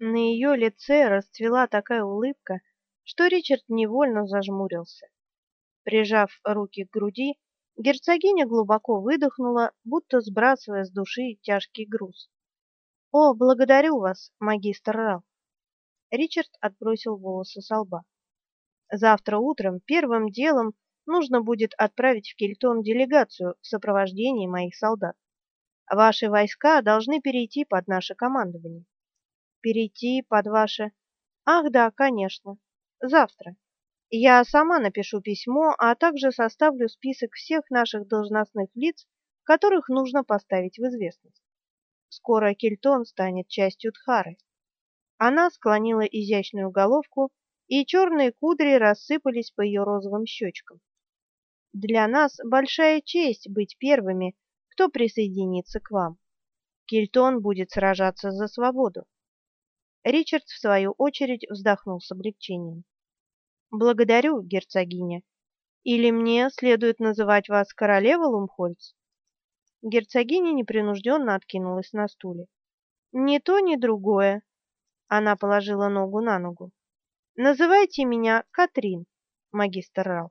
На ее лице расцвела такая улыбка, что Ричард невольно зажмурился. Прижав руки к груди, герцогиня глубоко выдохнула, будто сбрасывая с души тяжкий груз. О, благодарю вас, магистр Рал. Ричард отбросил волосы с лба. Завтра утром первым делом нужно будет отправить в Кельтон делегацию в сопровождении моих солдат. Ваши войска должны перейти под наше командование. Перейти под ваше... Ах, да, конечно. Завтра. Я сама напишу письмо, а также составлю список всех наших должностных лиц, которых нужно поставить в известность. Скоро Кельтон станет частью Тхары. Она склонила изящную головку, и черные кудри рассыпались по ее розовым щечкам. Для нас большая честь быть первыми, кто присоединится к вам. Кельтон будет сражаться за свободу. Ричард в свою очередь вздохнул с облегчением. Благодарю, герцогиня. Или мне следует называть вас королева Лумхольц? Герцогиня непринужденно откинулась на стуле. Ни то, ни другое. Она положила ногу на ногу. Называйте меня Катрин, магистр Рал.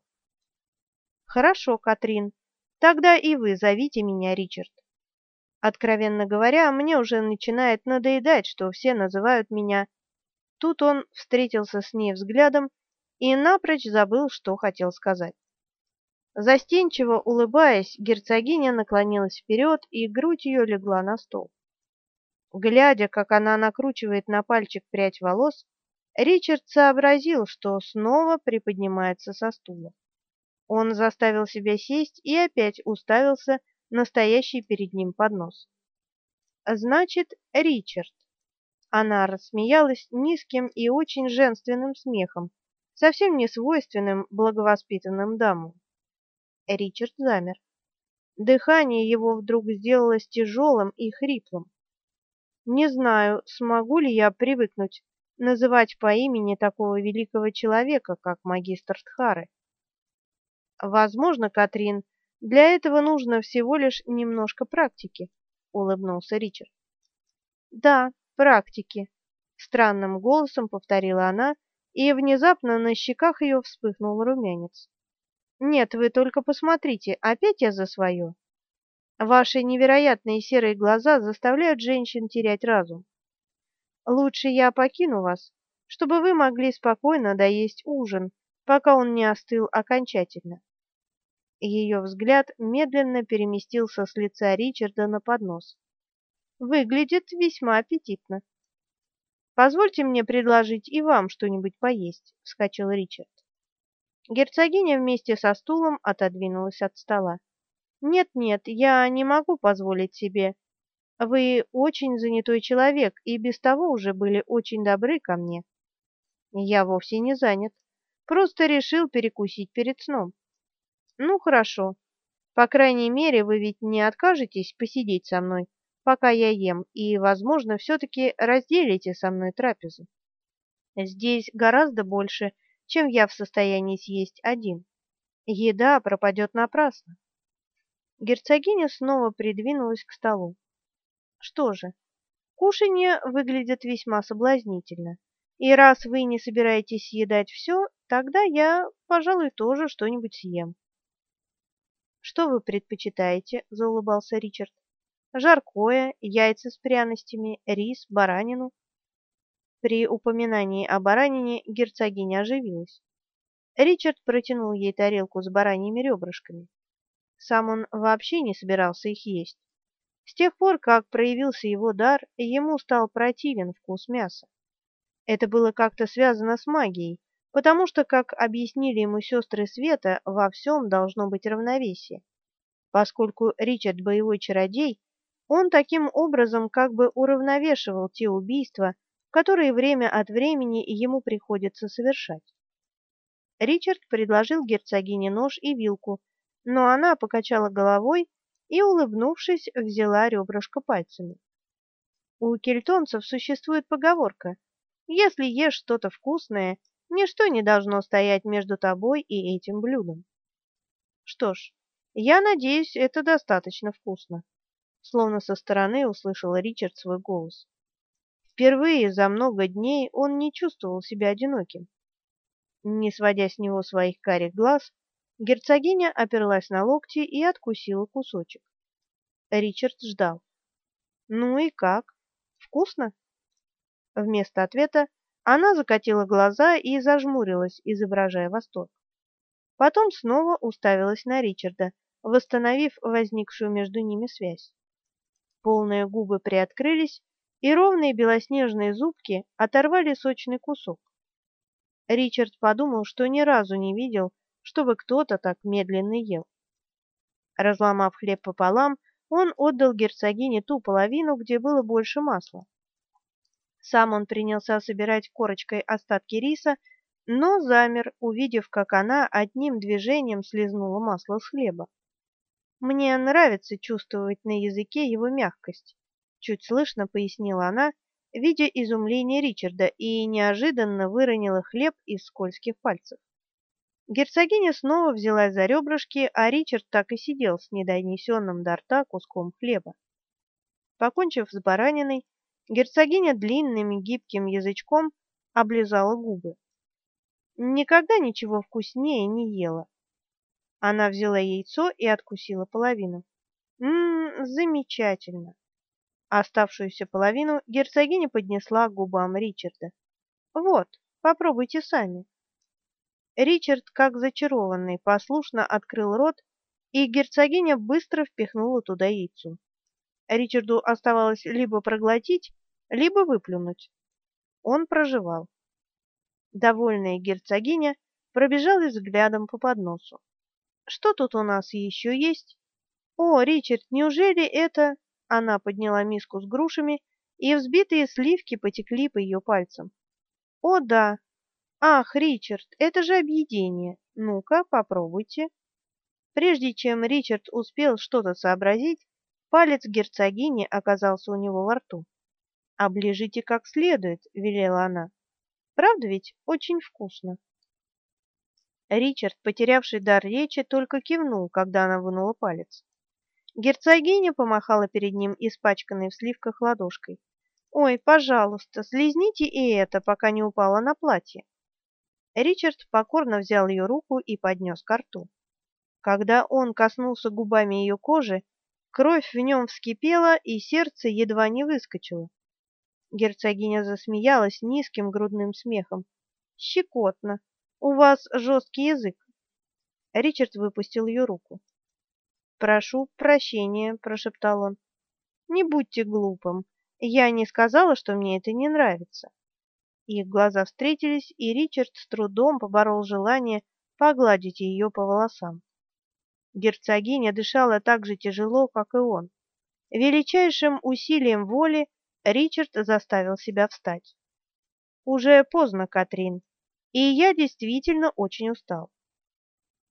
Хорошо, Катрин. Тогда и вы зовите меня Ричард. Откровенно говоря, мне уже начинает надоедать, что все называют меня. Тут он встретился с ней взглядом и напрочь забыл, что хотел сказать. Застенчиво улыбаясь, герцогиня наклонилась вперед, и грудь ее легла на стол. Глядя, как она накручивает на пальчик прядь волос, Ричард сообразил, что снова приподнимается со стула. Он заставил себя сесть и опять уставился на стоящий перед ним поднос. Значит, Ричард. Она рассмеялась низким и очень женственным смехом, совсем не свойственным благовоспитанным дамам. Ричард замер. Дыхание его вдруг сделалось тяжелым и хриплым. Не знаю, смогу ли я привыкнуть называть по имени такого великого человека, как магистр Тхары. Возможно, Катрин, для этого нужно всего лишь немножко практики, улыбнулся Ричард. Да, практики, странным голосом повторила она, и внезапно на щеках ее вспыхнул румянец. Нет, вы только посмотрите, опять я за свое. Ваши невероятные серые глаза заставляют женщин терять разум. Лучше я покину вас, чтобы вы могли спокойно доесть ужин, пока он не остыл окончательно. Ее взгляд медленно переместился с лица Ричарда на поднос. Выглядит весьма аппетитно. Позвольте мне предложить и вам что-нибудь поесть, вскочил Ричард. Герцогиня вместе со стулом отодвинулась от стола. Нет, нет, я не могу позволить себе. Вы очень занятой человек и без того уже были очень добры ко мне. Я вовсе не занят. Просто решил перекусить перед сном. Ну, хорошо. По крайней мере, вы ведь не откажетесь посидеть со мной, пока я ем, и, возможно, все-таки разделите со мной трапезу. Здесь гораздо больше, чем я в состоянии съесть один. Еда пропадет напрасно. Герцогиня снова придвинулась к столу. Что же, кушанье выглядит весьма соблазнительно. И раз вы не собираетесь съедать все, тогда я, пожалуй, тоже что-нибудь съем. Что вы предпочитаете? заулыбался Ричард. Жаркое, яйца с пряностями, рис, баранину. При упоминании о баранине герцогиня оживилась. Ричард протянул ей тарелку с бараньими ребрышками. Сам он вообще не собирался их есть. С тех пор, как проявился его дар, ему стал противен вкус мяса. Это было как-то связано с магией, потому что, как объяснили ему сестры Света, во всем должно быть равновесие. Поскольку Ричард боевой чародей, он таким образом как бы уравновешивал те убийства, которые время от времени ему приходится совершать. Ричард предложил герцогине нож и вилку, но она покачала головой и, улыбнувшись, взяла ребрышко пальцами. У кельтонцев существует поговорка: если ешь что-то вкусное, ничто не должно стоять между тобой и этим блюдом. Что ж, я надеюсь, это достаточно вкусно. Словно со стороны услышал Ричард свой голос. Впервые за много дней он не чувствовал себя одиноким. Не сводя с него своих карих глаз, герцогиня оперлась на локти и откусила кусочек. Ричард ждал. «Ну и как? Вкусно?» Вместо ответа она закатила глаза и зажмурилась, изображая восторг. Потом снова уставилась на Ричарда, восстановив возникшую между ними связь. Полные губы приоткрылись, и ровные белоснежные зубки оторвали сочный кусок. Ричард подумал, что ни разу не видел, чтобы кто-то так медленно ел. Разломав хлеб пополам, он отдал герцогине ту половину, где было больше масла. Сам он принялся собирать корочкой остатки риса, но замер, увидев, как она одним движением слезнула масло с хлеба. Мне нравится чувствовать на языке его мягкость, чуть слышно пояснила она, видя изумление Ричарда, и неожиданно выронила хлеб из скользких пальцев. Герцогиня снова взялась за ребрышки, а Ричард так и сидел с недонесенным до рта куском хлеба. Покончив с бараниной, Герцогиня длинным гибким язычком облизала губы. Никогда ничего вкуснее не ела. Она взяла яйцо и откусила половину. Мм, замечательно. Оставшуюся половину герцогиня поднесла к губам Ричарда. Вот, попробуйте сами. Ричард, как зачарованный, послушно открыл рот, и герцогиня быстро впихнула туда яйцо. Ричарду оставалось либо проглотить, либо выплюнуть. Он проживал. Довольная герцогиня пробежалась взглядом по подносу. Что тут у нас еще есть? О, Ричард, неужели это... Она подняла миску с грушами, и взбитые сливки потекли по ее пальцам. О, да. Ах, Ричард, это же объедение. Ну-ка, попробуйте. Прежде чем Ричард успел что-то сообразить, Палец герцогини оказался у него во рту. «Оближите как следует», — велела она. «Правда ведь очень вкусно?» Ричард, потерявший дар речи, только кивнул, когда она вынула палец. Герцогиня помахала перед ним испачканной в сливках ладошкой. «Ой, пожалуйста, слезните и это, пока не упало на платье». Ричард покорно взял ее руку и поднес к рту. Когда он коснулся губами ее кожи, Кровь в нем вскипела, и сердце едва не выскочило. Герцогиня засмеялась низким грудным смехом. «Щекотно. У вас жесткий язык». Ричард выпустил ее руку. «Прошу прощения», — прошептал он. «Не будьте глупым. Я не сказала, что мне это не нравится». Их глаза встретились, и Ричард с трудом поборол желание погладить ее по волосам. Герцогиня дышала так же тяжело, как и он. Величайшим усилием воли Ричард заставил себя встать. «Уже поздно, Катрин, и я действительно очень устал».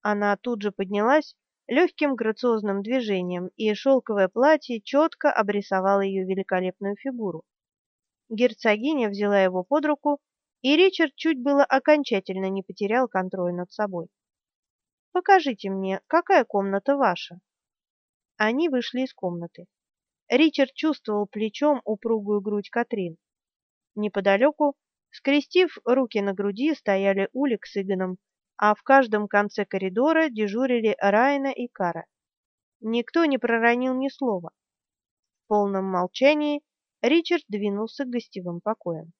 Она тут же поднялась легким грациозным движением, и шелковое платье четко обрисовало ее великолепную фигуру. Герцогиня взяла его под руку, и Ричард чуть было окончательно не потерял контроль над собой. Покажите мне, какая комната ваша?» Они вышли из комнаты. Ричард чувствовал плечом упругую грудь Катрин. Неподалеку, скрестив руки на груди, стояли Улик с Игоном, а в каждом конце коридора дежурили Райна и Кара. Никто не проронил ни слова. В полном молчании Ричард двинулся к гостевым покоям.